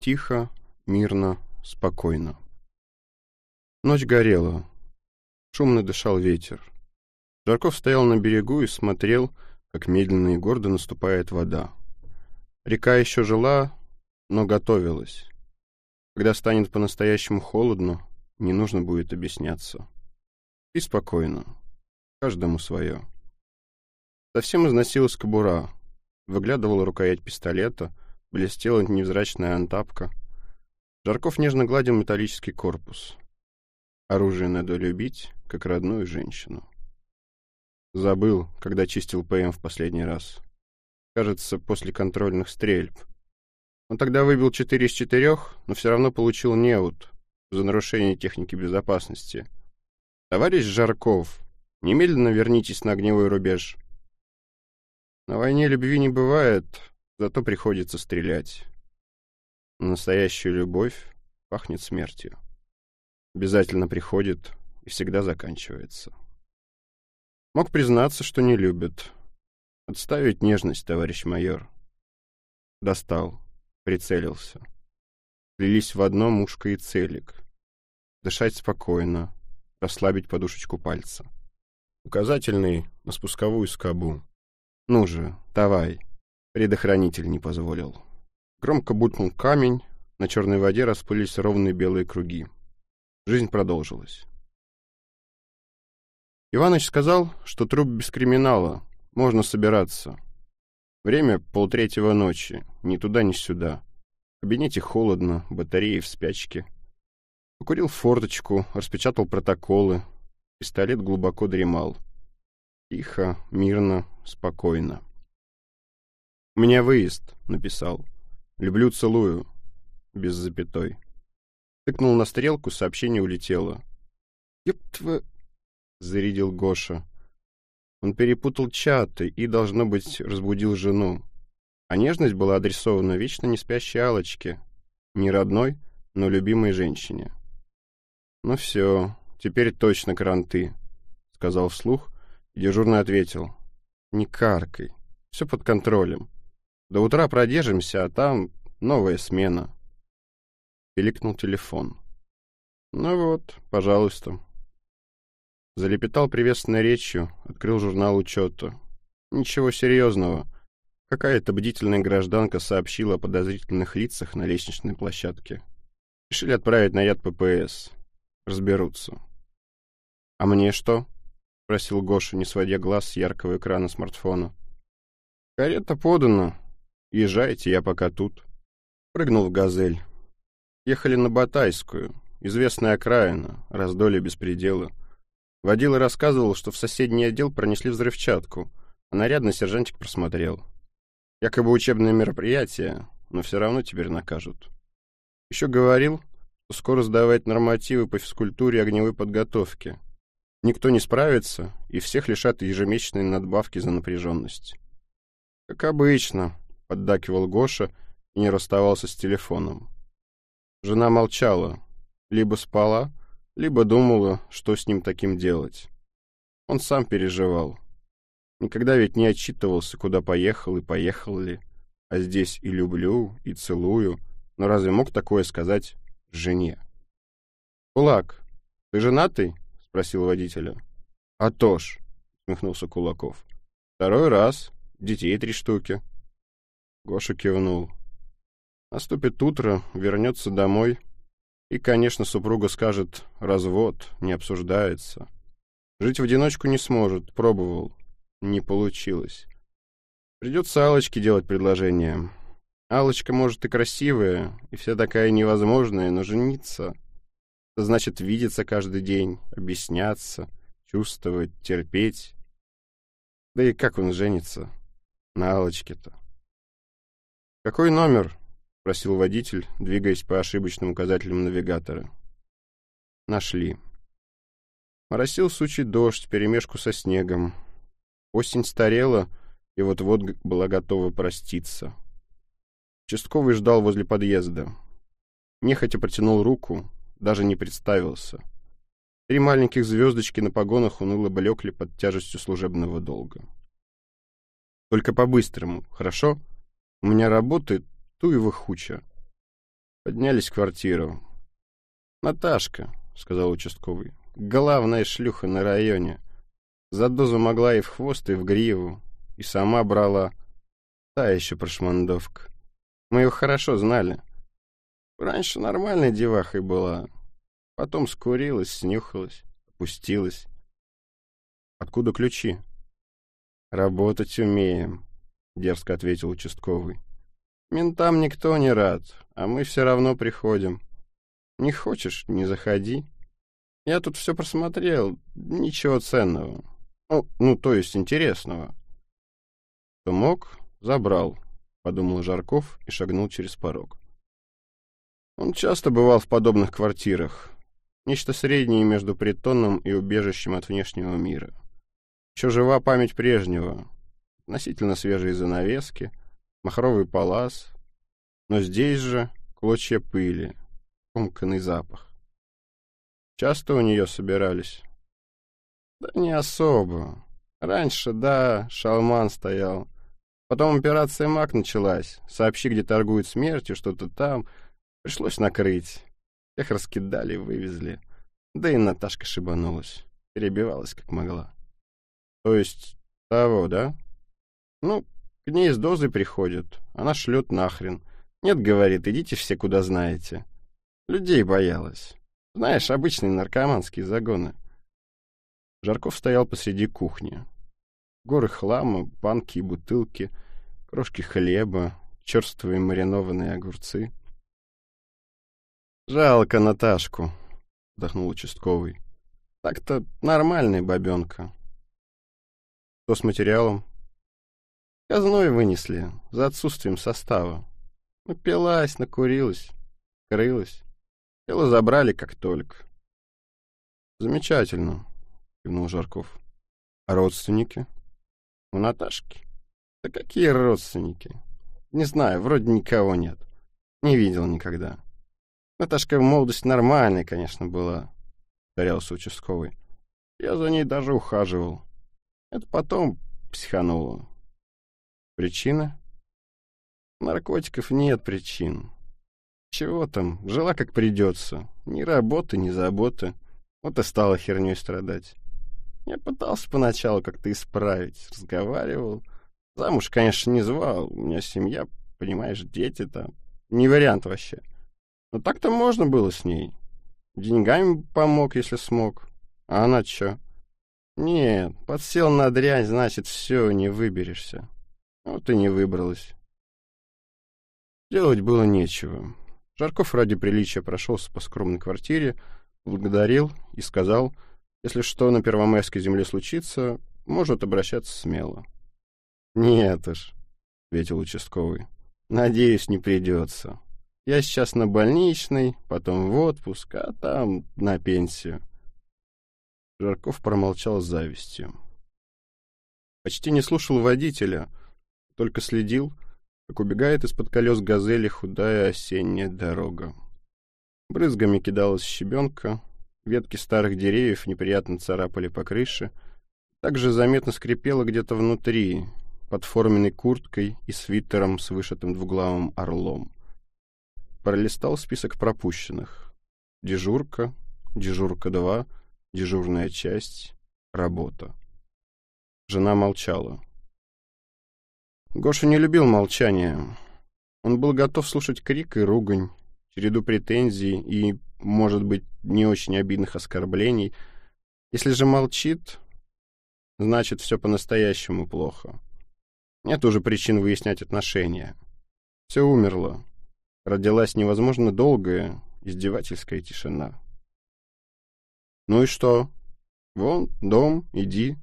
Тихо, мирно, спокойно. Ночь горела. Шумно дышал ветер. Жарков стоял на берегу и смотрел, как медленно и гордо наступает вода. Река еще жила, но готовилась. Когда станет по-настоящему холодно, не нужно будет объясняться. И спокойно. Каждому свое. Совсем износилась кобура. Выглядывала рукоять пистолета, блестела невзрачная антапка. Жарков нежно гладил металлический корпус. Оружие надо любить, как родную женщину. Забыл, когда чистил ПМ в последний раз. Кажется, после контрольных стрельб. Он тогда выбил 4 из 4, но все равно получил неуд за нарушение техники безопасности. Товарищ Жарков, немедленно вернитесь на огневой рубеж. На войне любви не бывает, зато приходится стрелять. Настоящая любовь пахнет смертью. Обязательно приходит и всегда заканчивается. Мог признаться, что не любит. Отставить нежность, товарищ майор. Достал, прицелился. Слились в одно мушка и целик. Дышать спокойно, расслабить подушечку пальца. Указательный на спусковую скобу. Ну же, давай. Предохранитель не позволил. Громко булькнул камень, на черной воде расплылись ровные белые круги. Жизнь продолжилась. Иваныч сказал, что труп без криминала, можно собираться. Время полтретьего ночи, ни туда, ни сюда. В кабинете холодно, батареи в спячке. Покурил форточку, распечатал протоколы. Пистолет глубоко дремал. Тихо, мирно, спокойно. «У меня выезд», — написал. «Люблю, целую». Без запятой. Тыкнул на стрелку, сообщение улетело. «Ёб твою...» — зарядил Гоша. Он перепутал чаты и, должно быть, разбудил жену. А нежность была адресована вечно не спящей Алочке, не родной, но любимой женщине. «Ну все, теперь точно кранты», — сказал вслух, дежурный ответил. «Не каркай, все под контролем. До утра продержимся, а там новая смена». Пиликнул телефон. «Ну вот, пожалуйста». Залепетал приветственной речью, открыл журнал учета. Ничего серьезного. Какая-то бдительная гражданка сообщила о подозрительных лицах на лестничной площадке. Решили отправить наряд ППС. Разберутся. «А мне что?» — спросил Гоша, не сводя глаз с яркого экрана смартфона. «Карета подана. Езжайте, я пока тут». Прыгнул в «Газель». Ехали на Батайскую, известная окраина, раздолье беспредела. Водила рассказывал, что в соседний отдел пронесли взрывчатку, а нарядный сержантик просмотрел. Якобы учебное мероприятие, но все равно теперь накажут. Еще говорил, что скоро сдавать нормативы по физкультуре и огневой подготовке. Никто не справится, и всех лишат ежемесячной надбавки за напряженность. «Как обычно», — поддакивал Гоша и не расставался с телефоном. Жена молчала, либо спала, либо думала, что с ним таким делать. Он сам переживал. Никогда ведь не отчитывался, куда поехал и поехал ли. А здесь и люблю, и целую. Но разве мог такое сказать жене? «Кулак, ты женатый?» — спросил водителя. «А то ж», — смехнулся Кулаков. «Второй раз. Детей три штуки». Гоша кивнул. Наступит утро, вернется домой, и, конечно, супруга скажет «развод, не обсуждается». Жить в одиночку не сможет, пробовал. Не получилось. Придется Алочке делать предложение. Алочка, может, и красивая, и вся такая невозможная, но жениться... Значит видеться каждый день, объясняться, чувствовать, терпеть. Да и как он женится? На Алочке-то. «Какой номер?» — спросил водитель, двигаясь по ошибочным указателям навигатора. Нашли. Моросил сучий дождь, перемешку со снегом. Осень старела, и вот-вот была готова проститься. Участковый ждал возле подъезда. Нехотя протянул руку, даже не представился. Три маленьких звездочки на погонах уныло блекли под тяжестью служебного долга. «Только по-быстрому, хорошо? У меня работает Туева хуча. Поднялись в квартиру. «Наташка», — сказал участковый, — «главная шлюха на районе. За дозу могла и в хвост, и в гриву, и сама брала. Та еще прошмандовка. Мы ее хорошо знали. Раньше нормальной девахой была, потом скурилась, снюхалась, опустилась. Откуда ключи? Работать умеем, дерзко ответил участковый. Ментам никто не рад, а мы все равно приходим. Не хочешь — не заходи. Я тут все просмотрел, ничего ценного. Ну, ну, то есть интересного. Что мог, забрал, подумал Жарков и шагнул через порог. Он часто бывал в подобных квартирах. Нечто среднее между притоном и убежищем от внешнего мира. Еще жива память прежнего. Относительно свежие занавески, махровый палас. Но здесь же клочья пыли, комканный запах. Часто у нее собирались? Да не особо. Раньше, да, шалман стоял. Потом операция МАК началась. Сообщи, где торгуют смертью, что-то там — Пришлось накрыть. Всех раскидали, вывезли. Да и Наташка шибанулась. Перебивалась, как могла. То есть того, да? Ну, к ней с дозой приходят. Она шлет нахрен. Нет, говорит, идите все куда знаете. Людей боялась. Знаешь, обычные наркоманские загоны. Жарков стоял посреди кухни. Горы хлама, банки и бутылки, крошки хлеба, черствые маринованные огурцы. «Жалко Наташку», — вздохнул участковый. «Так-то нормальная бабенка». «Что с материалом?» «Казной вынесли, за отсутствием состава. Напилась, накурилась, крылась. Тело забрали как только». «Замечательно», — кивнул Жарков. «А родственники?» «У Наташки?» «Да какие родственники?» «Не знаю, вроде никого нет. Не видел никогда». Наташка в молодости нормальная, конечно, была, — повторялся участковый. Я за ней даже ухаживал. Это потом психануло. Причина? Наркотиков нет причин. Чего там, жила как придется. Ни работы, ни заботы. Вот и стала херней страдать. Я пытался поначалу как-то исправить, разговаривал. Замуж, конечно, не звал. У меня семья, понимаешь, дети там. Не вариант вообще. — ну так-то можно было с ней. Деньгами помог, если смог. А она чё? Нет, подсел на дрянь, значит, все, не выберешься. Вот и не выбралась. Делать было нечего. Жарков ради приличия прошелся по скромной квартире, благодарил и сказал, если что на Первомайской земле случится, может обращаться смело. «Нет уж», — ответил участковый, — «надеюсь, не придется». Я сейчас на больничный, потом в отпуск, а там на пенсию. Жарков промолчал с завистью. Почти не слушал водителя, только следил, как убегает из-под колес газели худая осенняя дорога. Брызгами кидалась щебенка, ветки старых деревьев неприятно царапали по крыше. Также заметно скрипело где-то внутри, под форменной курткой и свитером с вышитым двуглавым орлом пролистал список пропущенных. Дежурка, дежурка 2, дежурная часть, работа. Жена молчала. Гоша не любил молчания. Он был готов слушать крик и ругань, череду претензий и, может быть, не очень обидных оскорблений. Если же молчит, значит, все по-настоящему плохо. Нет уже причин выяснять отношения. Все умерло родилась невозможно долгая, издевательская тишина. «Ну и что? Вон, дом, иди.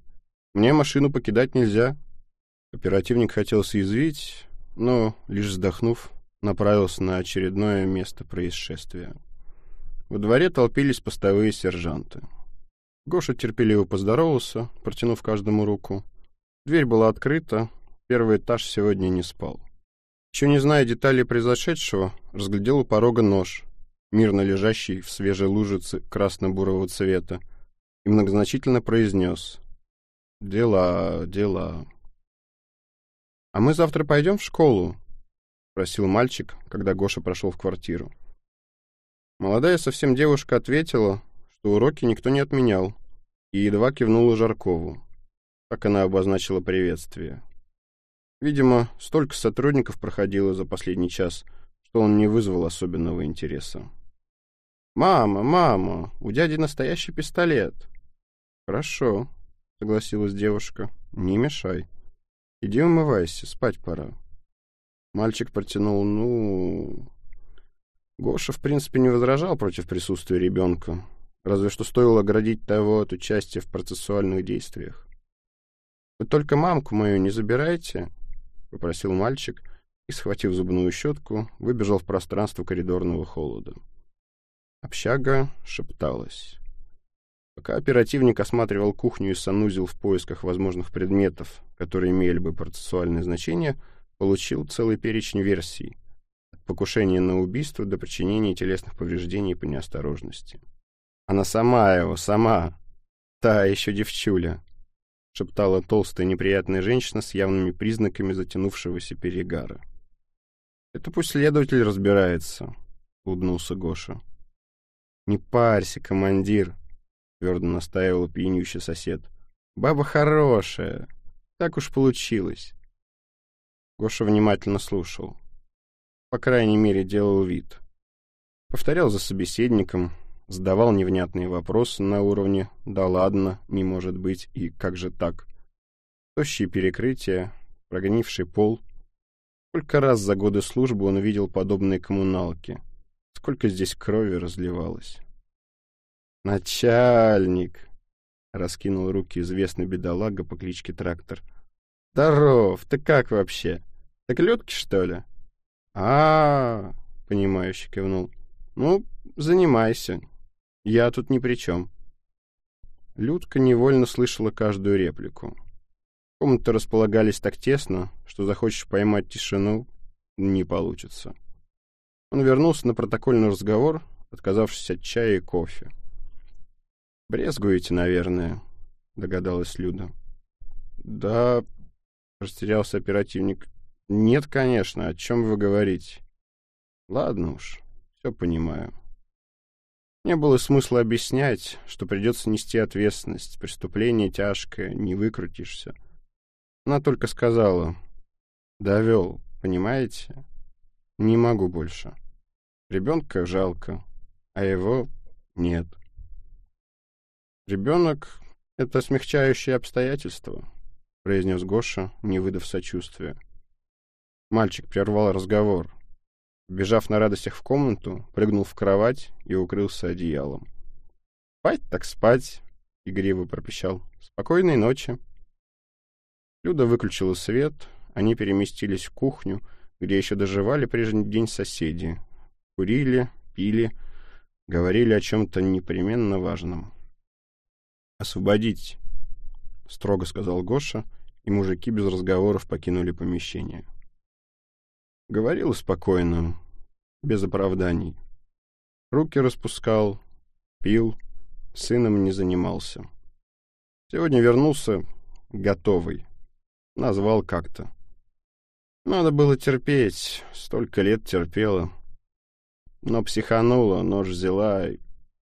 Мне машину покидать нельзя». Оперативник хотел съязвить, но, лишь вздохнув, направился на очередное место происшествия. Во дворе толпились постовые сержанты. Гоша терпеливо поздоровался, протянув каждому руку. Дверь была открыта, первый этаж сегодня не спал. Еще не зная деталей произошедшего, разглядел у порога нож, мирно лежащий в свежей лужице красно-бурого цвета, и многозначительно произнес «Дела, дела». «А мы завтра пойдем в школу?» — спросил мальчик, когда Гоша прошел в квартиру. Молодая совсем девушка ответила, что уроки никто не отменял, и едва кивнула Жаркову. Так она обозначила приветствие. Видимо, столько сотрудников проходило за последний час, что он не вызвал особенного интереса. «Мама, мама, у дяди настоящий пистолет». «Хорошо», — согласилась девушка, — «не мешай. Иди умывайся, спать пора». Мальчик протянул, ну... Гоша, в принципе, не возражал против присутствия ребенка, разве что стоило оградить того от участия в процессуальных действиях. «Вы только мамку мою не забирайте», — попросил мальчик и, схватив зубную щетку, выбежал в пространство коридорного холода. Общага шепталась. Пока оперативник осматривал кухню и санузел в поисках возможных предметов, которые имели бы процессуальное значение, получил целый перечень версий, от покушения на убийство до причинения телесных повреждений по неосторожности. «Она сама его, сама! Та еще девчуля!» — шептала толстая неприятная женщина с явными признаками затянувшегося перегара. «Это пусть следователь разбирается», — улыбнулся Гоша. «Не парься, командир», — твердо настаивал пьянющий сосед. «Баба хорошая. Так уж получилось». Гоша внимательно слушал. По крайней мере, делал вид. Повторял за собеседником, задавал невнятные вопросы на уровне «да ладно, не может быть» и «как же так?». Тощие перекрытия, прогнивший пол. Сколько раз за годы службы он видел подобные коммуналки — Сколько здесь крови разливалось. «Начальник!» — раскинул руки известный бедолага по кличке Трактор. «Здоров! Ты как вообще? Так лёдки, что ли?» а, -а, -а понимающе кивнул. «Ну, занимайся. Я тут ни при чем». Людка невольно слышала каждую реплику. Комнаты располагались так тесно, что захочешь поймать тишину — не получится. Он вернулся на протокольный разговор, отказавшись от чая и кофе. «Брезгуете, наверное», — догадалась Люда. «Да...» — растерялся оперативник. «Нет, конечно. О чем вы говорите?» «Ладно уж, все понимаю». Не было смысла объяснять, что придется нести ответственность. Преступление тяжкое, не выкрутишься. Она только сказала. «Довел, понимаете? Не могу больше». Ребенка жалко, а его нет. Ребенок — это смягчающее обстоятельство, произнес Гоша, не выдав сочувствия. Мальчик прервал разговор. Бежав на радостях в комнату, прыгнул в кровать и укрылся одеялом. «Спать так спать!» — игриво пропищал. «Спокойной ночи!» Люда выключила свет, они переместились в кухню, где еще доживали прежний день соседи, Курили, пили, говорили о чем-то непременно важном. «Освободить!» — строго сказал Гоша, и мужики без разговоров покинули помещение. Говорил спокойно, без оправданий. Руки распускал, пил, сыном не занимался. Сегодня вернулся готовый. Назвал как-то. Надо было терпеть, столько лет терпела. Но психанула, нож взяла,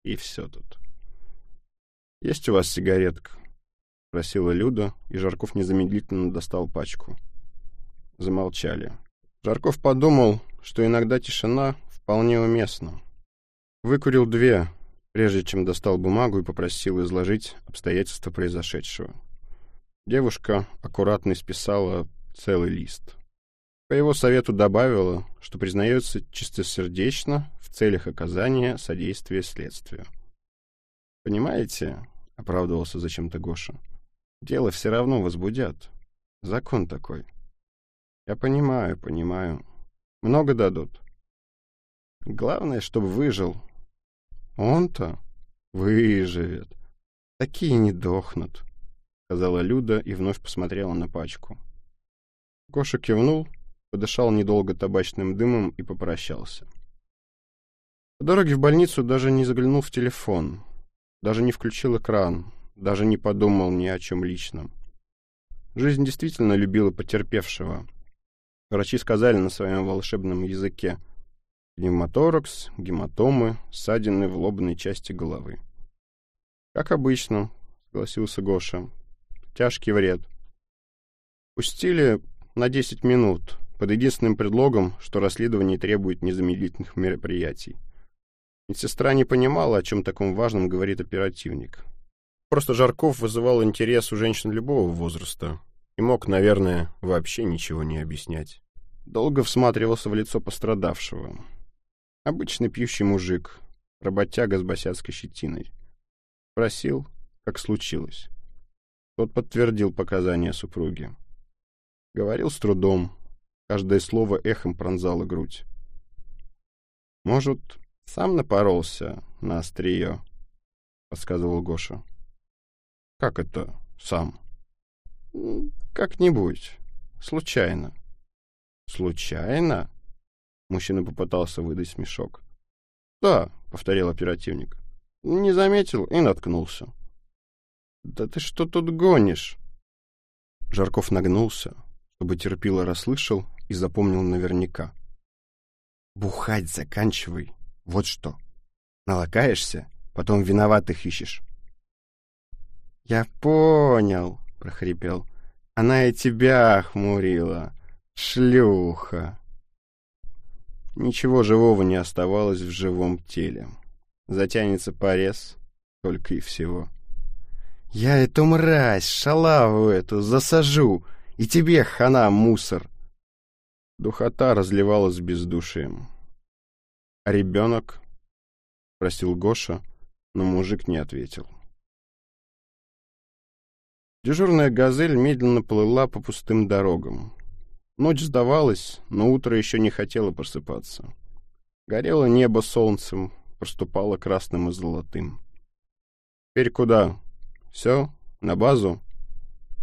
и, все тут. «Есть у вас сигаретка?» — просила Люда, и Жарков незамедлительно достал пачку. Замолчали. Жарков подумал, что иногда тишина вполне уместна. Выкурил две, прежде чем достал бумагу и попросил изложить обстоятельства произошедшего. Девушка аккуратно исписала целый лист. По его совету добавила, что признается чистосердечно в целях оказания содействия следствию. «Понимаете?» — оправдывался зачем-то Гоша. «Дело все равно возбудят. Закон такой». «Я понимаю, понимаю. Много дадут. Главное, чтобы выжил. Он-то выживет. Такие не дохнут», — сказала Люда и вновь посмотрела на пачку. Гоша кивнул подышал недолго табачным дымом и попрощался. По дороге в больницу даже не заглянул в телефон, даже не включил экран, даже не подумал ни о чем личном. Жизнь действительно любила потерпевшего. Врачи сказали на своем волшебном языке Пневмоторакс, гематомы, ссадины в лобной части головы. «Как обычно», — согласился Гоша. «Тяжкий вред». Пустили на 10 минут, под единственным предлогом, что расследование требует незамедлительных мероприятий. Медсестра не понимала, о чем таком важном говорит оперативник. Просто Жарков вызывал интерес у женщин любого возраста и мог, наверное, вообще ничего не объяснять. Долго всматривался в лицо пострадавшего. Обычный пьющий мужик, работяга с босяцкой щетиной. Спросил, как случилось. Тот подтвердил показания супруги. Говорил с трудом, каждое слово эхом пронзало грудь. «Может, сам напоролся на острие?» — подсказывал Гоша. «Как это сам?» «Как-нибудь. Случайно». «Случайно?» Мужчина попытался выдать смешок. «Да», — повторил оперативник. «Не заметил и наткнулся». «Да ты что тут гонишь?» Жарков нагнулся, чтобы терпило расслышал и запомнил наверняка. «Бухать заканчивай, вот что. Налакаешься, потом виноватых ищешь». «Я понял», — прохрипел. «Она и тебя хмурила, шлюха». Ничего живого не оставалось в живом теле. Затянется порез, только и всего. «Я эту мразь, шалаву эту, засажу, и тебе хана, мусор!» Духота разливалась бездушием. «А ребенок?» — спросил Гоша, но мужик не ответил. Дежурная «Газель» медленно плыла по пустым дорогам. Ночь сдавалась, но утро еще не хотело просыпаться. Горело небо солнцем, проступало красным и золотым. «Теперь куда? Все? На базу?»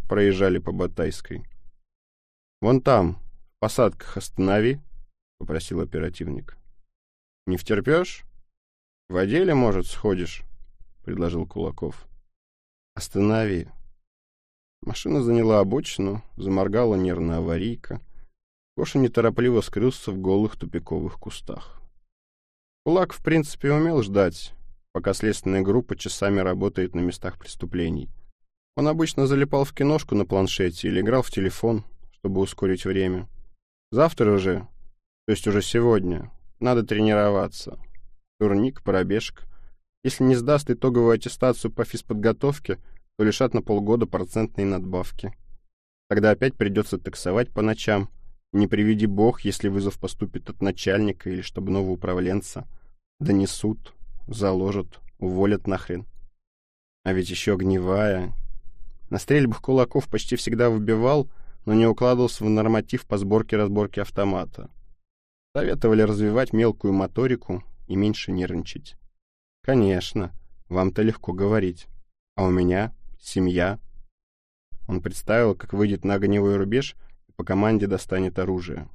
Проезжали по Батайской. «Вон там, в посадках останови», — попросил оперативник. «Не втерпешь? В отделе, может, сходишь?» — предложил Кулаков. «Останови», Машина заняла обочину, заморгала нервная аварийка. Гоша неторопливо скрылся в голых тупиковых кустах. Кулак, в принципе, умел ждать, пока следственная группа часами работает на местах преступлений. Он обычно залипал в киношку на планшете или играл в телефон, чтобы ускорить время. Завтра же, то есть уже сегодня, надо тренироваться. Турник, пробежка. Если не сдаст итоговую аттестацию по физподготовке — то лишат на полгода процентной надбавки. Тогда опять придется таксовать по ночам. Не приведи бог, если вызов поступит от начальника или штабного управленца. Донесут, заложат, уволят нахрен. А ведь еще огневая. На стрельбах кулаков почти всегда выбивал, но не укладывался в норматив по сборке-разборке автомата. Советовали развивать мелкую моторику и меньше нервничать. Конечно, вам-то легко говорить. А у меня семья. Он представил, как выйдет на огневой рубеж и по команде достанет оружие.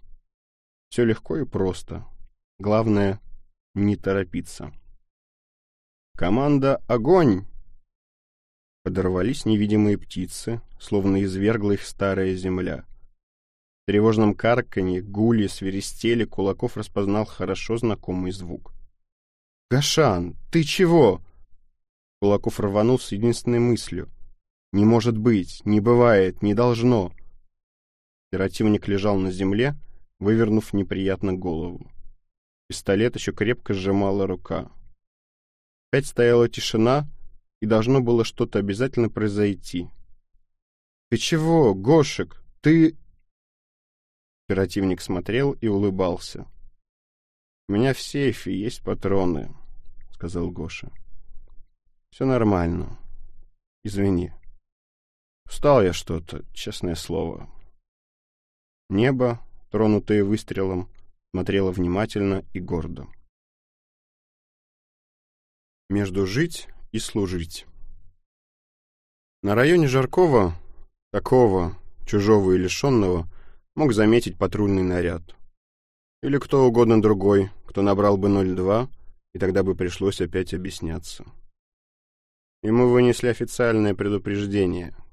Все легко и просто. Главное — не торопиться. «Команда, огонь!» Подорвались невидимые птицы, словно извергла их старая земля. Тревожном карканье, гуле, свиристели Кулаков распознал хорошо знакомый звук. «Гашан, ты чего?» Кулаков рванул с единственной мыслью — не может быть, не бывает, не должно. Оперативник лежал на земле, вывернув неприятно голову. Пистолет еще крепко сжимала рука. Опять стояла тишина, и должно было что-то обязательно произойти. «Ты чего, Гошек? Ты...» Оперативник смотрел и улыбался. «У меня в сейфе есть патроны», — сказал Гоша. «Все нормально. Извини». Устал я что-то, честное слово. Небо, тронутое выстрелом, смотрело внимательно и гордо. Между жить и служить. На районе Жаркова, такого, чужого и лишенного, мог заметить патрульный наряд. Или кто угодно другой, кто набрал бы 02, и тогда бы пришлось опять объясняться. Ему вынесли официальное предупреждение —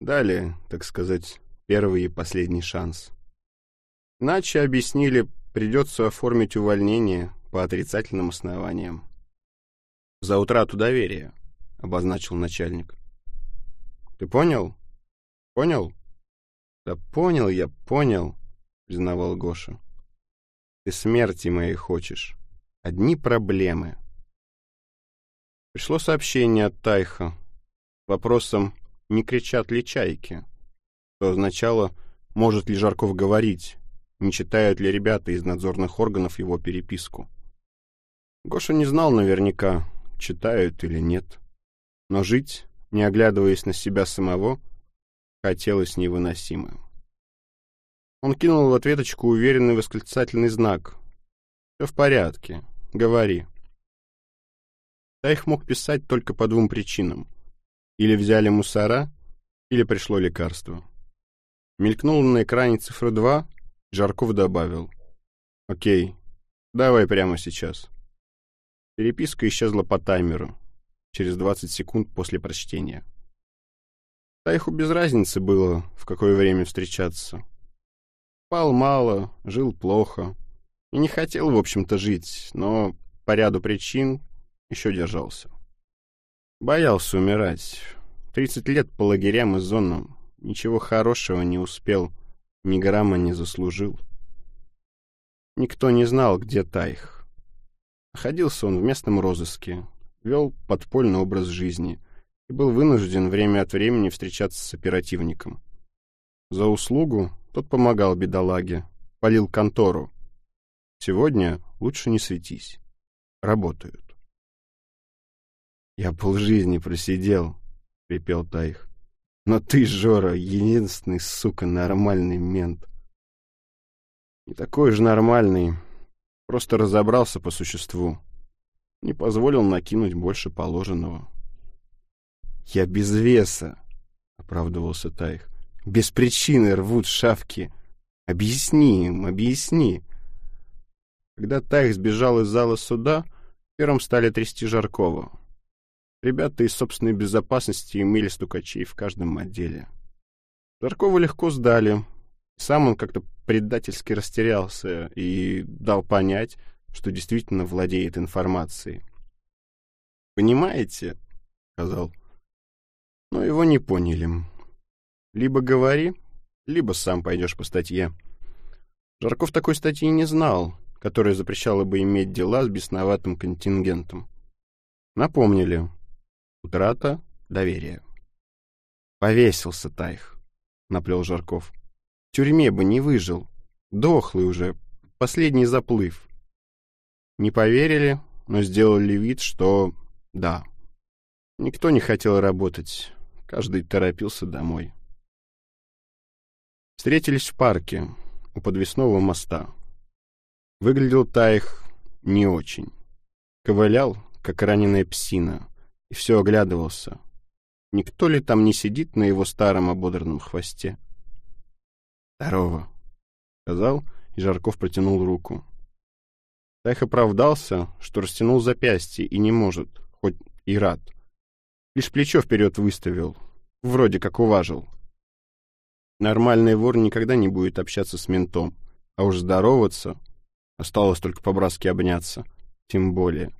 Далее, так сказать, первый и последний шанс. Иначе объяснили придется оформить увольнение по отрицательным основаниям. «За утрату доверия», — обозначил начальник. «Ты понял? Понял?» «Да понял я, понял», — признавал Гоша. «Ты смерти моей хочешь. Одни проблемы». Пришло сообщение от Тайха с вопросом, не кричат ли чайки, что означало, может ли Жарков говорить, не читают ли ребята из надзорных органов его переписку. Гоша не знал наверняка, читают или нет. Но жить, не оглядываясь на себя самого, хотелось невыносимо. Он кинул в ответочку уверенный восклицательный знак. «Все в порядке. Говори». Таих мог писать только по двум причинам. Или взяли мусора, или пришло лекарство. Мелькнула на экране цифра 2, Жарков добавил. «Окей, давай прямо сейчас». Переписка исчезла по таймеру, через 20 секунд после прочтения. Тайху без разницы было, в какое время встречаться. Спал мало, жил плохо и не хотел, в общем-то, жить, но по ряду причин еще держался. Боялся умирать. Тридцать лет по лагерям и зонам. Ничего хорошего не успел, ни грамма не заслужил. Никто не знал, где Тайх. Находился он в местном розыске, вел подпольный образ жизни и был вынужден время от времени встречаться с оперативником. За услугу тот помогал бедолаге, полил контору. Сегодня лучше не светись. Работают. «Я полжизни просидел», — припел Таих. «Но ты, Жора, единственный, сука, нормальный мент». «Не такой же нормальный, Просто разобрался по существу. Не позволил накинуть больше положенного. «Я без веса», — оправдывался Тайх. «Без причины рвут шавки. Объясни им, объясни». Когда Тайх сбежал из зала суда, первым стали трясти Жаркова. Ребята из собственной безопасности имели стукачей в каждом отделе. Жаркова легко сдали, сам он как-то предательски растерялся и дал понять, что действительно владеет информацией. «Понимаете?» — сказал. Но его не поняли. «Либо говори, либо сам пойдешь по статье». Жарков такой статьи не знал, которая запрещала бы иметь дела с бесноватым контингентом. Напомнили. Утрата доверия. «Повесился Тайх», — наплел Жарков. В тюрьме бы не выжил. Дохлый уже. Последний заплыв. Не поверили, но сделали вид, что да. Никто не хотел работать. Каждый торопился домой. Встретились в парке у подвесного моста. Выглядел Таих не очень. Ковылял, как раненая псина, и все оглядывался. Никто ли там не сидит на его старом ободранном хвосте? «Здорово», — сказал, и Жарков протянул руку. Тайх оправдался, что растянул запястье и не может, хоть и рад. Лишь плечо вперед выставил, вроде как уважил. Нормальный вор никогда не будет общаться с ментом, а уж здороваться, осталось только по-братски обняться, тем более.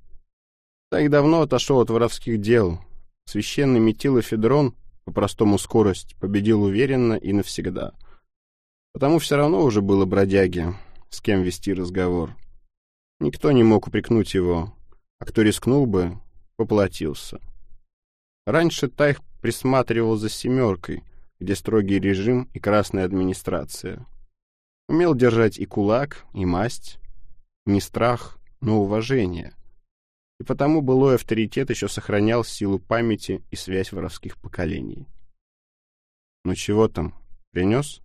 Так давно отошел от воровских дел. Священный метилофедрон, по-простому скорость, победил уверенно и навсегда — Потому все равно уже было бродяги, с кем вести разговор. Никто не мог упрекнуть его, а кто рискнул бы, поплатился. Раньше Тайх присматривал за «семеркой», где строгий режим и красная администрация. Умел держать и кулак, и масть. Не страх, но уважение. И потому былой авторитет еще сохранял силу памяти и связь воровских поколений. «Ну чего там, принес?»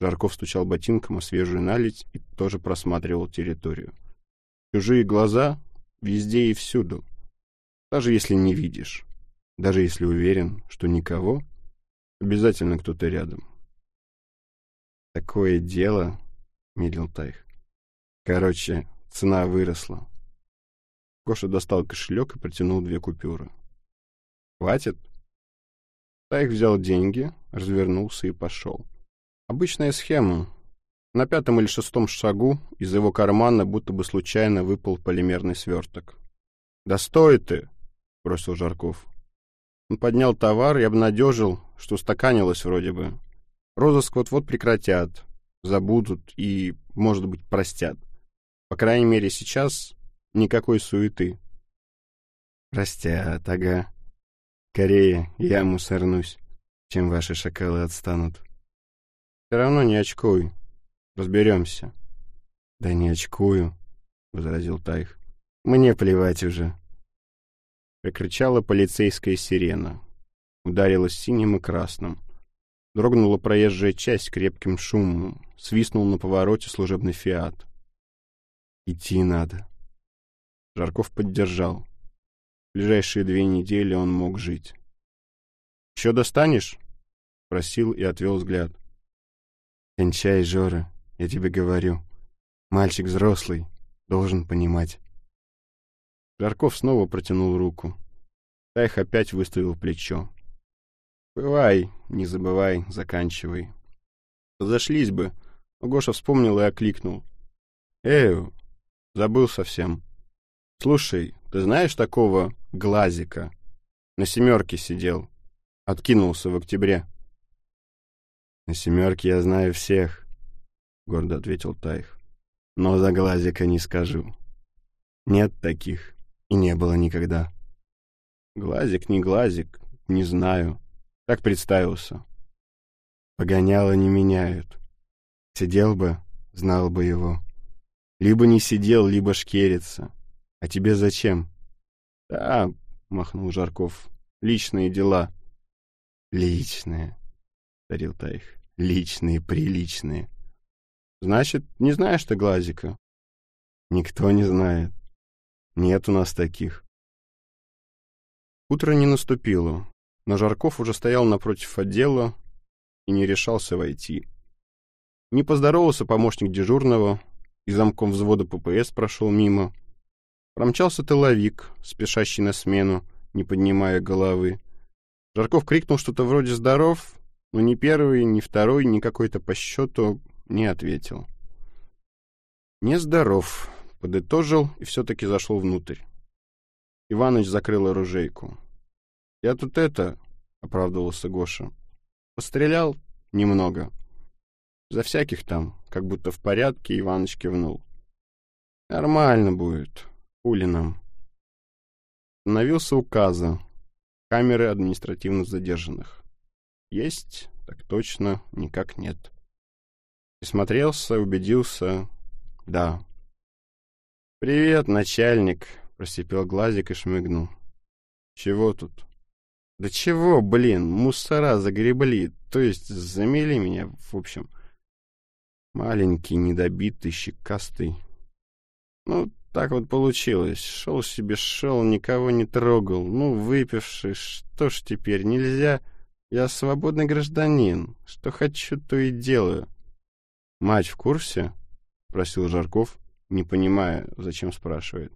Жарков стучал ботинком о свежую наледь и тоже просматривал территорию. Чужие глаза везде и всюду. Даже если не видишь, даже если уверен, что никого, обязательно кто-то рядом. «Такое дело», — медлил Тайх. «Короче, цена выросла». Гоша достал кошелек и протянул две купюры. «Хватит?» Тайх взял деньги, развернулся и пошел. Обычная схема. На пятом или шестом шагу из его кармана будто бы случайно выпал полимерный сверток. «Да стой ты!» — бросил Жарков. Он поднял товар и обнадежил, что устаканилось вроде бы. Розыск вот-вот прекратят, забудут и, может быть, простят. По крайней мере, сейчас никакой суеты. Простят, ага. Скорее я мусорнусь, чем ваши шакалы отстанут. Все равно не очкуй. Разберемся. Да не очкую, — возразил Тайх. Мне плевать уже. Прокричала полицейская сирена. Ударилась синим и красным. Дрогнула проезжая часть крепким шумом. Свистнул на повороте служебный «Фиат». «Идти надо». Жарков поддержал. В ближайшие две недели он мог жить. «Еще достанешь?» — просил и отвел взгляд. «Кончай, Жора, я тебе говорю. Мальчик взрослый, должен понимать». Жарков снова протянул руку. Тайх опять выставил плечо. «Бывай, не забывай, заканчивай». Зашлись бы, Гоша вспомнил и окликнул. «Эю, забыл совсем. Слушай, ты знаешь такого глазика? На семерке сидел. Откинулся в октябре». «На семерке я знаю всех», — гордо ответил Тайх. «Но за глазика не скажу. Нет таких». И не было никогда. Глазик, не глазик, не знаю. Так представился. Погоняло не меняют. Сидел бы, знал бы его. Либо не сидел, либо шкерится. А тебе зачем? Да, махнул Жарков. Личные дела. Личные, старил Таих. Личные, приличные. Значит, не знаешь ты глазика? Никто не знает. Нет у нас таких. Утро не наступило, но Жарков уже стоял напротив отдела и не решался войти. Не поздоровался помощник дежурного, и замком взвода ППС прошел мимо. Промчался тыловик, спешащий на смену, не поднимая головы. Жарков крикнул что-то вроде «здоров», но ни первый, ни второй, ни какой-то по счету не ответил. «Не здоров», Подытожил и все-таки зашел внутрь. Иваныч закрыл оружейку. «Я тут это...» — оправдывался Гоша. «Пострелял немного. За всяких там, как будто в порядке, Иваныч кивнул. Нормально будет. Хули нам». Становился указа. Камеры административно задержанных. Есть, так точно, никак нет. Присмотрелся, убедился. Да, «Привет, начальник!» — просипел глазик и шмыгнул. «Чего тут?» «Да чего, блин, мусора загребли, то есть замели меня, в общем. Маленький, недобитый, щекастый. Ну, так вот получилось. Шел себе, шел, никого не трогал. Ну, выпивший, что ж теперь, нельзя? Я свободный гражданин. Что хочу, то и делаю». «Мать в курсе?» — просил Жарков не понимая, зачем спрашивает.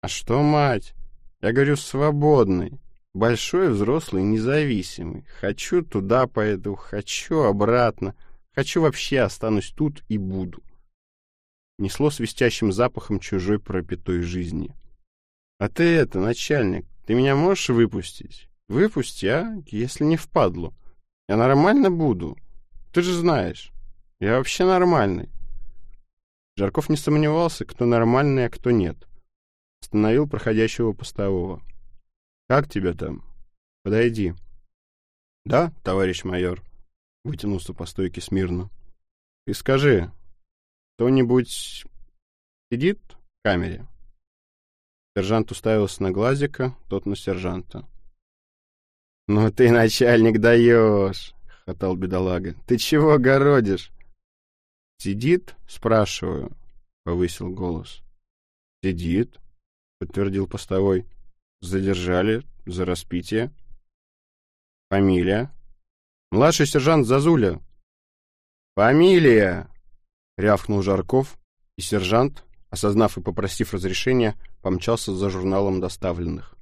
«А что, мать? Я говорю, свободный, большой, взрослый, независимый. Хочу туда пойду, хочу обратно, хочу вообще останусь тут и буду». Несло свистящим запахом чужой пропитой жизни. «А ты это, начальник, ты меня можешь выпустить? Выпусти, а, если не впадлу. Я нормально буду. Ты же знаешь, я вообще нормальный». Жарков не сомневался, кто нормальный, а кто нет. Остановил проходящего постового. «Как тебя там? Подойди». «Да, товарищ майор», — вытянулся по стойке смирно. «И скажи, кто-нибудь сидит в камере?» Сержант уставился на глазика, тот на сержанта. «Ну ты, начальник, даешь!» — хохотал бедолага. «Ты чего городишь? «Сидит?» — спрашиваю, — повысил голос. «Сидит», — подтвердил постовой. «Задержали за распитие». «Фамилия?» «Младший сержант Зазуля». «Фамилия!» — рявкнул Жарков, и сержант, осознав и попросив разрешения, помчался за журналом доставленных.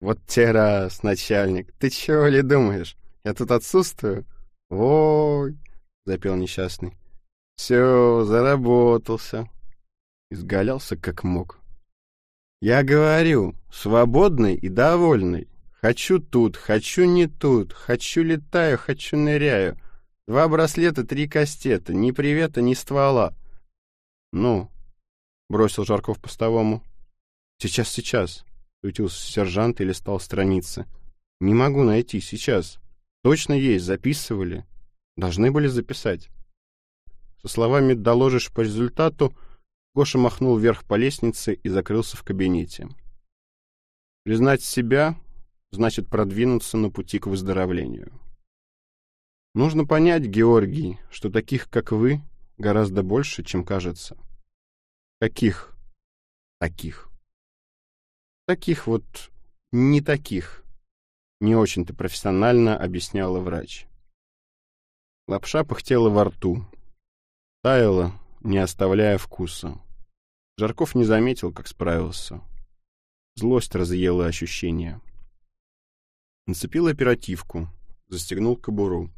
«Вот те раз, начальник, ты чего ли думаешь? Я тут отсутствую?» «Ой!» — запел несчастный. Все, заработался. Изгалялся как мог. Я говорю, свободный и довольный. Хочу тут, хочу не тут, хочу летаю, хочу ныряю. Два браслета, три кастета, ни привета, ни ствола. Ну, бросил Жарков постовому. Сейчас, сейчас, суетился сержант и листал страницы. Не могу найти, сейчас. Точно есть, записывали. Должны были записать. Со словами «доложишь по результату» Гоша махнул вверх по лестнице и закрылся в кабинете. Признать себя значит продвинуться на пути к выздоровлению. Нужно понять, Георгий, что таких, как вы, гораздо больше, чем кажется. Каких? Таких. Таких вот не таких. Не очень-то профессионально объясняла врач. Лапша пыхтела во рту. Таяла, не оставляя вкуса. Жарков не заметил, как справился. Злость разъела ощущения. Нацепил оперативку, застегнул кобуру.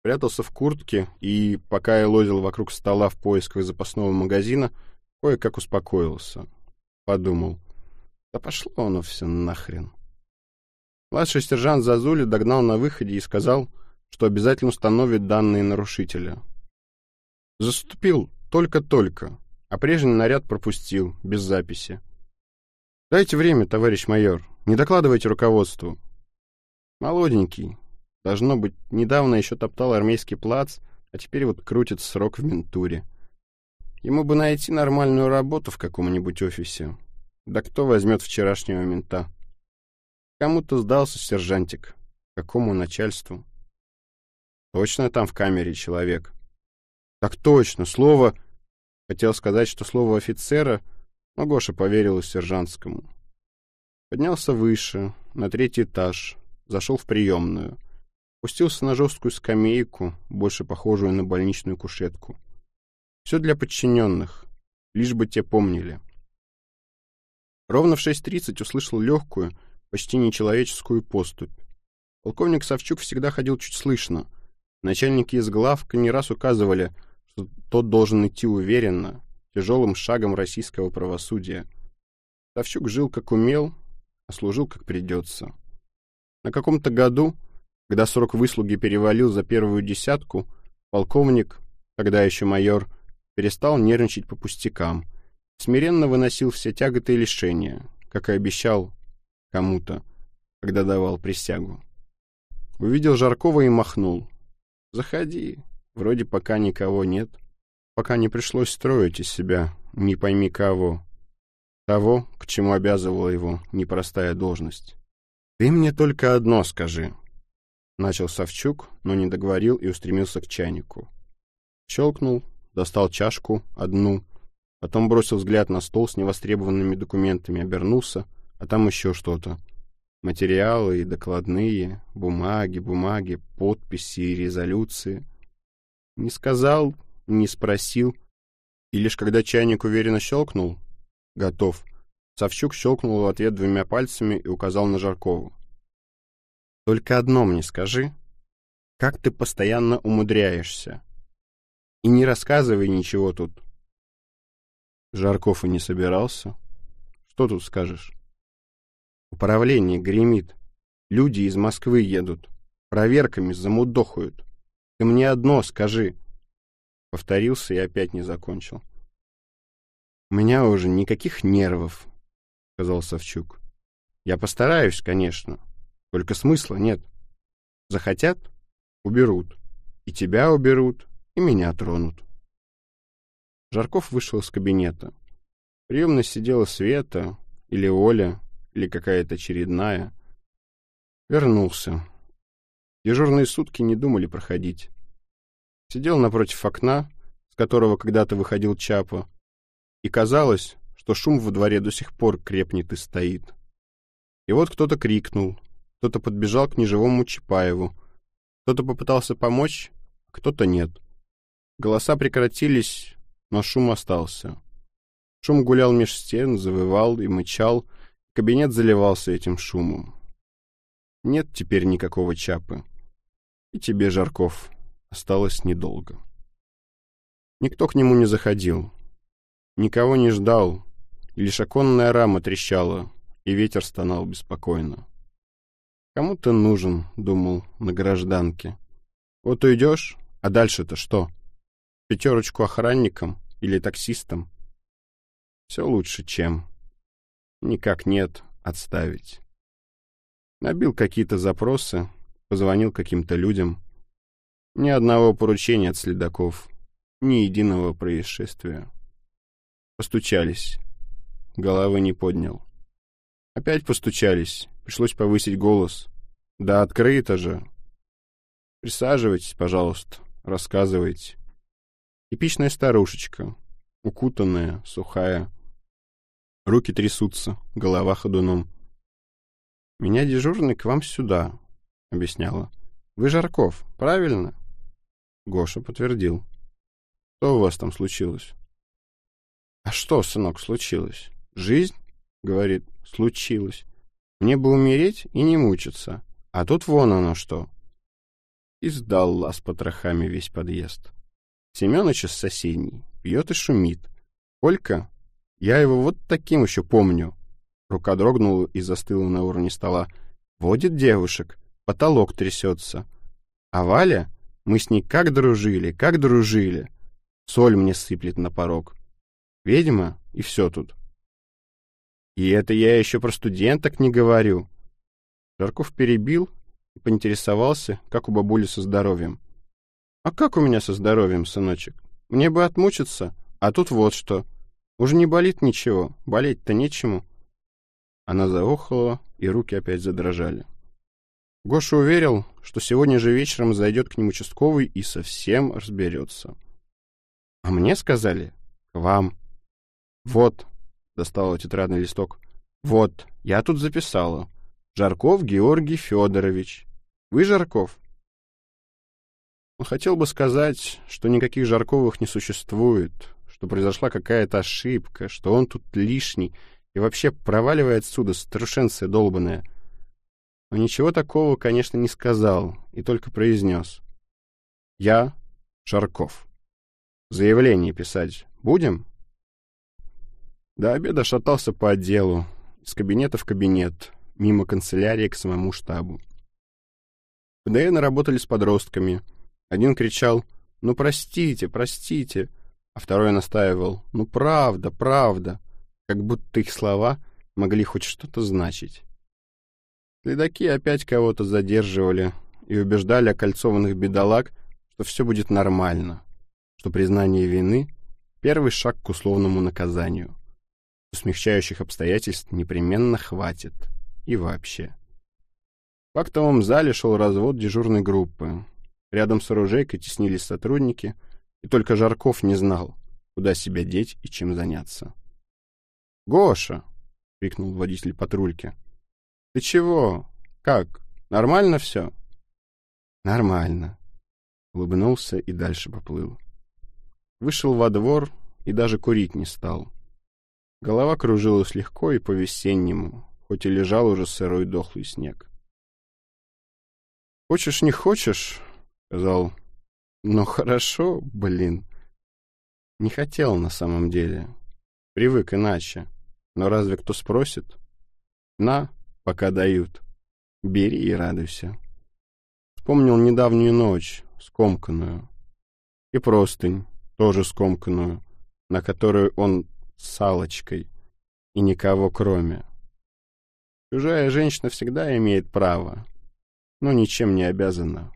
Прятался в куртке и, пока я лозил вокруг стола в поисках запасного магазина, кое-как успокоился. Подумал, да пошло оно все нахрен. Младший сержант Зазули догнал на выходе и сказал, что обязательно установит данные нарушителя. Заступил только-только, а прежний наряд пропустил, без записи. «Дайте время, товарищ майор, не докладывайте руководству». Молоденький, должно быть, недавно еще топтал армейский плац, а теперь вот крутит срок в ментуре. Ему бы найти нормальную работу в каком-нибудь офисе. Да кто возьмет вчерашнего мента? Кому-то сдался сержантик. Какому начальству? Точно там в камере человек? Так точно, слово... Хотел сказать, что слово офицера, но Гоша поверил сержантскому. Поднялся выше, на третий этаж, зашел в приемную. Пустился на жесткую скамейку, больше похожую на больничную кушетку. Все для подчиненных, лишь бы те помнили. Ровно в 6.30 услышал легкую, почти нечеловеческую поступь. Полковник Савчук всегда ходил чуть слышно. Начальники из главка не раз указывали — что тот должен идти уверенно, тяжелым шагом российского правосудия. Савчук жил как умел, а служил как придется. На каком-то году, когда срок выслуги перевалил за первую десятку, полковник, тогда еще майор, перестал нервничать по пустякам, смиренно выносил все тяготы и лишения, как и обещал кому-то, когда давал присягу. Увидел Жаркова и махнул. «Заходи, Вроде пока никого нет. Пока не пришлось строить из себя не пойми кого. Того, к чему обязывала его непростая должность. «Ты мне только одно скажи», — начал Савчук, но не договорил и устремился к чайнику. Щелкнул, достал чашку, одну, потом бросил взгляд на стол с невостребованными документами, обернулся, а там еще что-то. Материалы и докладные, бумаги, бумаги, подписи и резолюции — не сказал, не спросил. И лишь когда чайник уверенно щелкнул, готов, Савчук щелкнул в ответ двумя пальцами и указал на Жаркову. «Только одно мне скажи. Как ты постоянно умудряешься? И не рассказывай ничего тут». Жарков и не собирался. Что тут скажешь? Управление гремит. Люди из Москвы едут. Проверками замудохают. Ты мне одно скажи. Повторился и опять не закончил. У меня уже никаких нервов, сказал Савчук. Я постараюсь, конечно, только смысла нет. Захотят — уберут. И тебя уберут, и меня тронут. Жарков вышел из кабинета. Приемно сидела Света, или Оля, или какая-то очередная. Вернулся. Дежурные сутки не думали проходить. Сидел напротив окна, с которого когда-то выходил Чапа, и казалось, что шум во дворе до сих пор крепнет и стоит. И вот кто-то крикнул, кто-то подбежал к неживому Чапаеву, кто-то попытался помочь, а кто-то нет. Голоса прекратились, но шум остался. Шум гулял меж стен, завывал и мычал, кабинет заливался этим шумом. Нет теперь никакого Чапы. И тебе, Жарков, осталось недолго. Никто к нему не заходил, никого не ждал, лишь оконная рама трещала, и ветер стонал беспокойно. «Кому ты нужен?» — думал на гражданке. «Вот уйдешь, а дальше-то что? Пятерочку охранникам или таксистам?» «Все лучше, чем...» «Никак нет, отставить». Набил какие-то запросы, позвонил каким-то людям. Ни одного поручения от следаков, ни единого происшествия. Постучались. Головы не поднял. Опять постучались. Пришлось повысить голос. Да открыто же. Присаживайтесь, пожалуйста, рассказывайте. Типичная старушечка, укутанная, сухая. Руки трясутся, голова ходуном. «Меня дежурный к вам сюда», — объясняла. «Вы Жарков, правильно?» Гоша подтвердил. Что у вас там случилось? А что, сынок, случилось? Жизнь, говорит, случилось. Мне бы умереть и не мучиться. А тут вон оно что. И сдал лаз потрохами весь подъезд. Семёныч из соседней пьет и шумит. Колька, я его вот таким еще помню. Рука дрогнула и застыла на уровне стола. Водит девушек, потолок трясется. А Валя, мы с ней как дружили, как дружили. Соль мне сыплет на порог. Ведьма, и все тут. И это я еще про студенток не говорю. Жарков перебил и поинтересовался, как у бабули со здоровьем. А как у меня со здоровьем, сыночек? Мне бы отмучиться, а тут вот что. Уже не болит ничего, болеть-то нечему. Она заохала, и руки опять задрожали. Гоша уверил, что сегодня же вечером зайдет к ним участковый и совсем разберется. А мне сказали, к вам. Вот, достала тетрадный листок. Вот, я тут записала. Жарков Георгий Федорович. Вы Жарков? Он хотел бы сказать, что никаких Жарковых не существует, что произошла какая-то ошибка, что он тут лишний и вообще проваливает отсюда, старушенция долбаная. Но ничего такого, конечно, не сказал и только произнес. «Я Жарков». Заявление писать будем? До обеда шатался по отделу, из кабинета в кабинет, мимо канцелярии к самому штабу. ПДН работали с подростками. Один кричал «Ну простите, простите», а второй настаивал «Ну правда, правда», как будто их слова могли хоть что-то значить. Следаки опять кого-то задерживали и убеждали окольцованных бедолаг, что все будет нормально что признание вины — первый шаг к условному наказанию. Смягчающих обстоятельств непременно хватит. И вообще. В актовом зале шел развод дежурной группы. Рядом с оружейкой теснились сотрудники, и только Жарков не знал, куда себя деть и чем заняться. «Гоша!» — крикнул водитель патрульки. «Ты чего? Как? Нормально все?» «Нормально», — улыбнулся и дальше поплыл. Вышел во двор и даже курить не стал. Голова кружилась легко и по-весеннему, хоть и лежал уже сырой дохлый снег. «Хочешь, не хочешь?» — сказал. «Ну хорошо, блин». Не хотел на самом деле. Привык иначе. Но разве кто спросит? На, пока дают. Бери и радуйся. Вспомнил недавнюю ночь, скомканную. И простынь, тоже скомканную, на которую он салочкой, и никого кроме. Чужая женщина всегда имеет право, но ничем не обязана.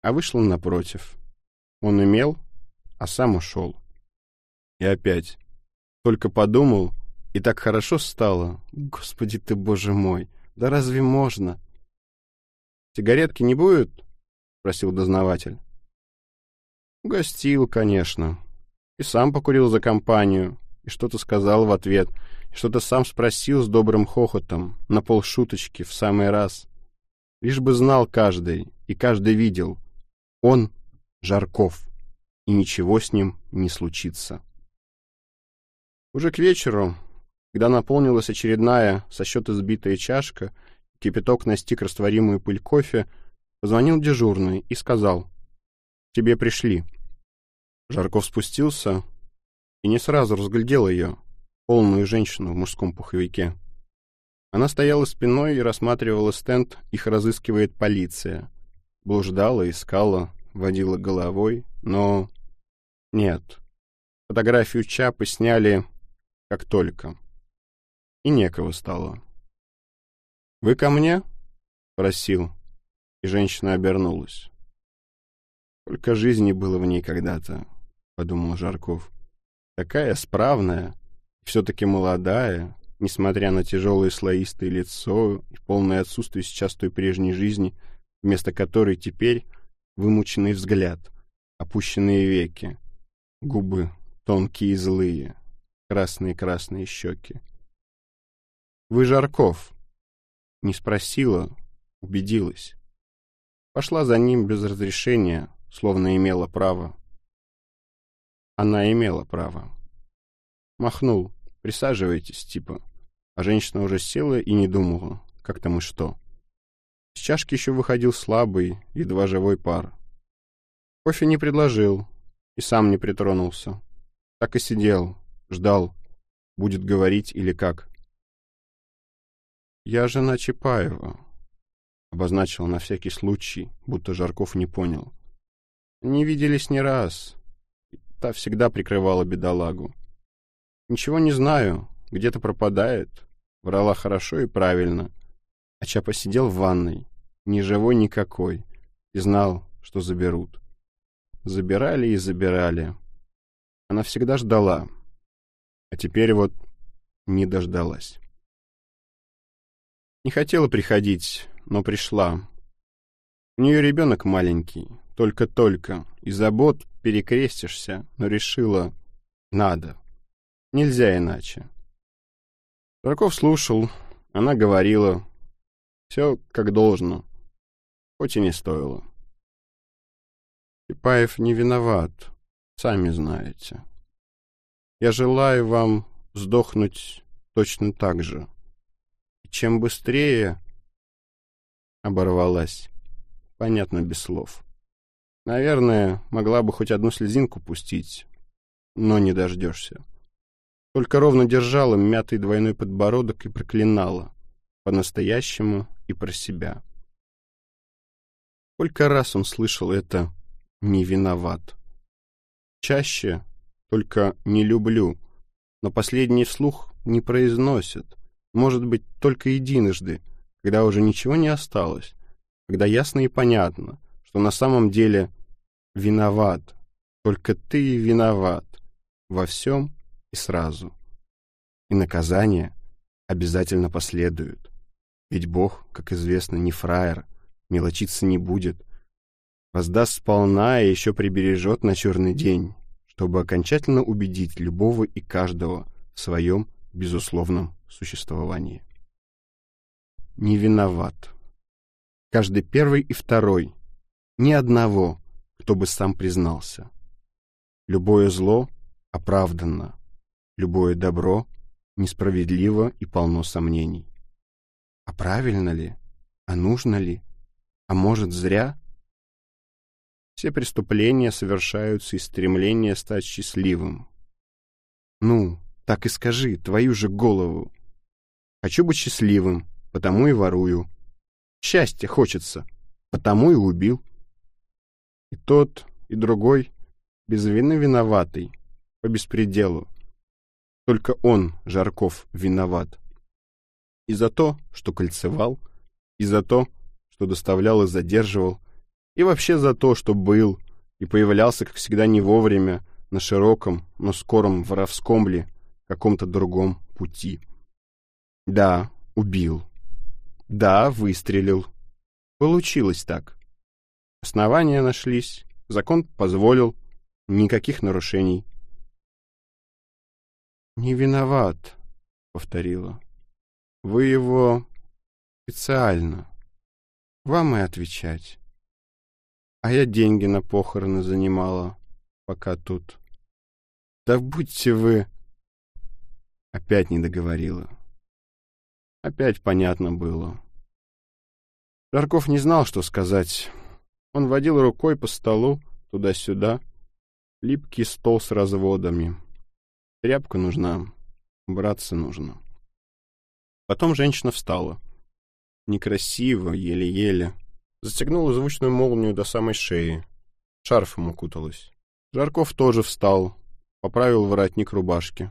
А вышла напротив. Он имел, а сам ушел. И опять. Только подумал, и так хорошо стало. Господи ты, боже мой, да разве можно? «Сигаретки не будет?» — спросил дознаватель. Угостил, конечно. И сам покурил за компанию, и что-то сказал в ответ, и что-то сам спросил с добрым хохотом, на полшуточки, в самый раз. Лишь бы знал каждый, и каждый видел. Он — Жарков, и ничего с ним не случится. Уже к вечеру, когда наполнилась очередная со счета сбитая чашка, кипяток настиг растворимую пыль кофе, позвонил дежурный и сказал — тебе пришли. Жарков спустился и не сразу разглядел ее, полную женщину в мужском пуховике. Она стояла спиной и рассматривала стенд «Их разыскивает полиция». Блуждала, искала, водила головой, но... Нет. Фотографию Чапы сняли как только. И некого стало. «Вы ко мне?» — просил, и женщина обернулась. «Только жизни было в ней когда-то», — подумал Жарков. «Такая справная, все-таки молодая, несмотря на тяжелое слоистое лицо и полное отсутствие сейчас той прежней жизни, вместо которой теперь вымученный взгляд, опущенные веки, губы тонкие и злые, красные-красные щеки. «Вы Жарков?» Не спросила, убедилась. Пошла за ним без разрешения, словно имела право. Она имела право. Махнул. «Присаживайтесь, типа». А женщина уже села и не думала, как там и что. С чашки еще выходил слабый, едва живой пар. Кофе не предложил и сам не притронулся. Так и сидел, ждал, будет говорить или как. «Я жена Чапаева», — обозначил на всякий случай, будто Жарков не понял. «Не виделись ни раз. Та всегда прикрывала бедолагу. Ничего не знаю, где-то пропадает. Врала хорошо и правильно. А Чапа сидел в ванной, ни живой никакой, и знал, что заберут. Забирали и забирали. Она всегда ждала. А теперь вот не дождалась. Не хотела приходить, но пришла. У нее ребенок маленький, только-только, и забот перекрестишься, но решила, надо. Нельзя иначе. Раков слушал, она говорила. Все как должно, хоть и не стоило. Чапаев не виноват, сами знаете. Я желаю вам сдохнуть точно так же. Чем быстрее... Оборвалась. Понятно, без слов. Наверное, могла бы хоть одну слезинку пустить, но не дождешься. Только ровно держала мятый двойной подбородок и проклинала. По-настоящему и про себя. Сколько раз он слышал это «не виноват». Чаще только «не люблю», но последний вслух не произносит. Может быть, только единожды, когда уже ничего не осталось, когда ясно и понятно, что на самом деле виноват, только ты виноват во всем и сразу. И наказание обязательно последует. Ведь Бог, как известно, не фраер, мелочиться не будет. Воздаст сполна и еще прибережет на черный день, чтобы окончательно убедить любого и каждого в своем безусловном существовании. Не виноват. Каждый первый и второй. Ни одного, кто бы сам признался. Любое зло оправданно, любое добро несправедливо и полно сомнений. А правильно ли? А нужно ли? А может, зря? Все преступления совершаются из стремления стать счастливым. Ну, так и скажи, твою же голову. Хочу быть счастливым, потому и ворую. Счастья хочется, потому и убил. И тот, и другой без вины виноватый, по беспределу. Только он, Жарков, виноват. И за то, что кольцевал, и за то, что доставлял и задерживал, и вообще за то, что был и появлялся, как всегда, не вовремя, на широком, но скором воровском ли, каком-то другом пути. Да, убил. Да, выстрелил. Получилось так. Основания нашлись, закон позволил, никаких нарушений. «Не виноват», — повторила. «Вы его специально. Вам и отвечать. А я деньги на похороны занимала, пока тут. Да будьте вы...» Опять не договорила. Опять понятно было. Жарков не знал, что сказать. Он водил рукой по столу, туда-сюда, Липкий стол с разводами. Тряпка нужна, браться нужно. Потом женщина встала. Некрасиво, еле-еле. Застегнула звучную молнию до самой шеи. Шарфом укуталась. Жарков тоже встал, поправил воротник рубашки.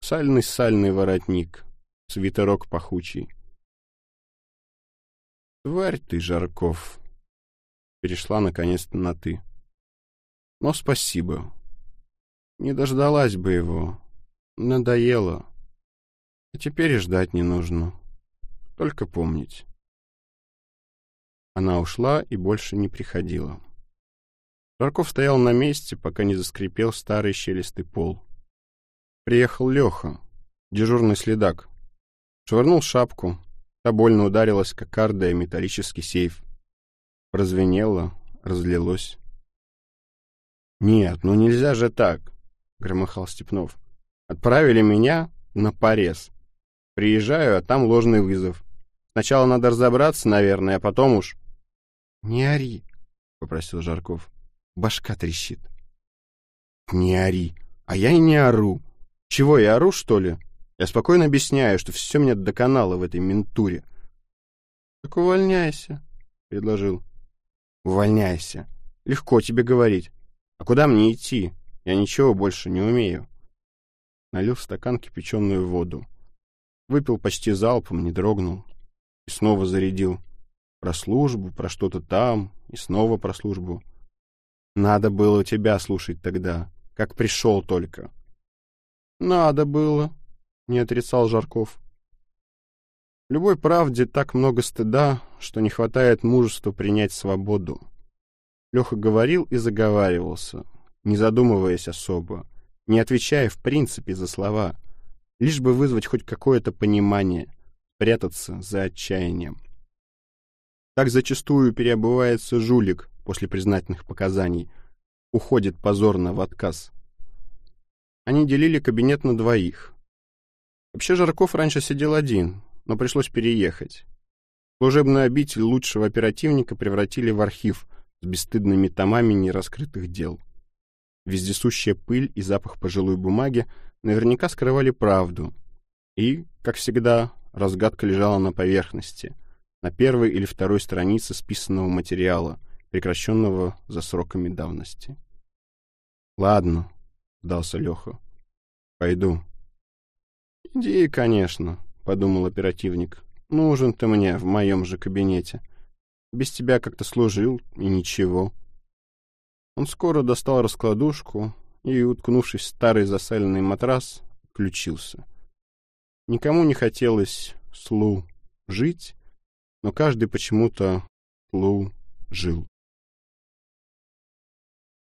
Сальный-сальный воротник, свитерок пахучий. «Тварь ты, Жарков!» Перешла наконец-то на «ты». «Но спасибо. Не дождалась бы его. Надоело. А теперь и ждать не нужно. Только помнить». Она ушла и больше не приходила. Жарков стоял на месте, пока не заскрипел старый щелистый пол. Приехал Леха, дежурный следак. Швырнул шапку. Та больно ударилась кокардой металлический сейф. Прозвенело, разлилось. «Нет, ну нельзя же так!» — громыхал Степнов. «Отправили меня на порез. Приезжаю, а там ложный вызов. Сначала надо разобраться, наверное, а потом уж...» «Не ори!» — попросил Жарков. «Башка трещит». «Не ори! А я и не ору!» Чего, я ору, что ли? Я спокойно объясняю, что все мне доконало в этой ментуре. — Так увольняйся, — предложил. — Увольняйся. Легко тебе говорить. А куда мне идти? Я ничего больше не умею. Налил в стакан кипяченую воду. Выпил почти залпом, не дрогнул. И снова зарядил. Про службу, про что-то там, и снова про службу. Надо было тебя слушать тогда, как пришел только. «Надо было», — не отрицал Жарков. Любой правде так много стыда, что не хватает мужества принять свободу. Леха говорил и заговаривался, не задумываясь особо, не отвечая в принципе за слова, лишь бы вызвать хоть какое-то понимание, прятаться за отчаянием. Так зачастую переобывается жулик после признательных показаний, уходит позорно в отказ. Они делили кабинет на двоих. Вообще Жарков раньше сидел один, но пришлось переехать. Служебную обитель лучшего оперативника превратили в архив с бесстыдными томами нераскрытых дел. Вездесущая пыль и запах пожилой бумаги наверняка скрывали правду. И, как всегда, разгадка лежала на поверхности, на первой или второй странице списанного материала, прекращенного за сроками давности. «Ладно», — сдался Леха. «Пойду». «Иди, конечно», — подумал оперативник. «Нужен ты мне в моем же кабинете. Без тебя как-то служил, и ничего». Он скоро достал раскладушку и, уткнувшись в старый засаленный матрас, включился. Никому не хотелось слу жить, но каждый почему-то слу жил.